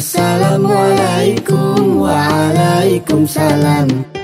Assalamualaikum Waalaikumsalam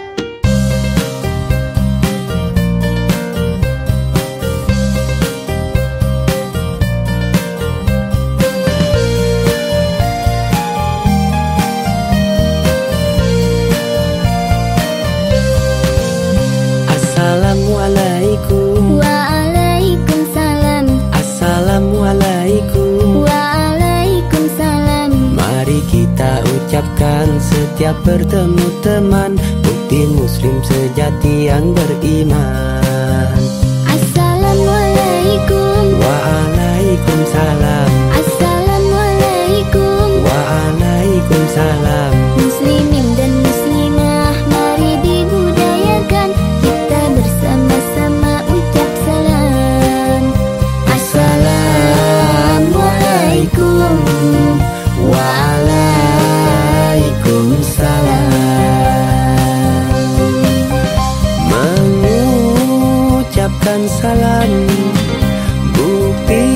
ucapkan setiap bertemu teman Bukti muslim sejati yang beriman. Assalamualaikum. Waalaikumsalam. Assalamualaikum. Waalaikumsalam Salam. Bukti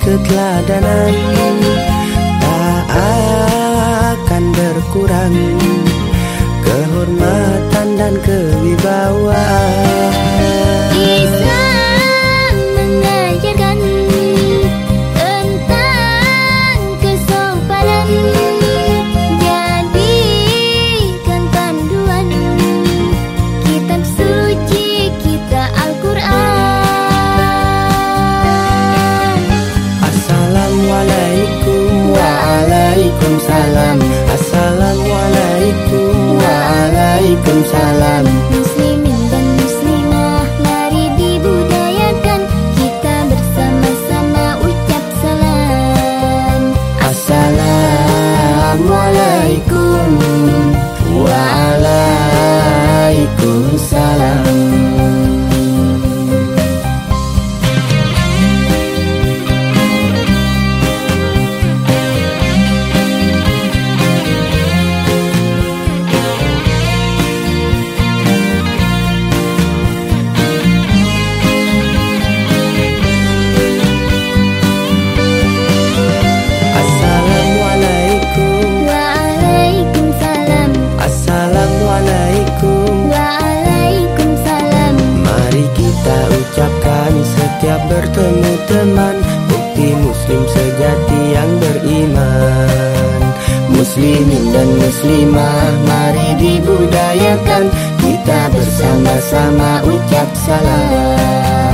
keteladanan Tak akan berkurang Assalamualaikum Waalaikumsalam. Assalamualaikum Waalaikumsalam. Muslimin dan muslimah mari dibudayakan. Kita bersama-sama ucap salam. Assalamualaikum Waalaikumsalam setiap bertemu teman Bukti muslim sejati yang beriman. Muslimin dan muslimah mari dibudayakan. Kita bersama-sama ucap salam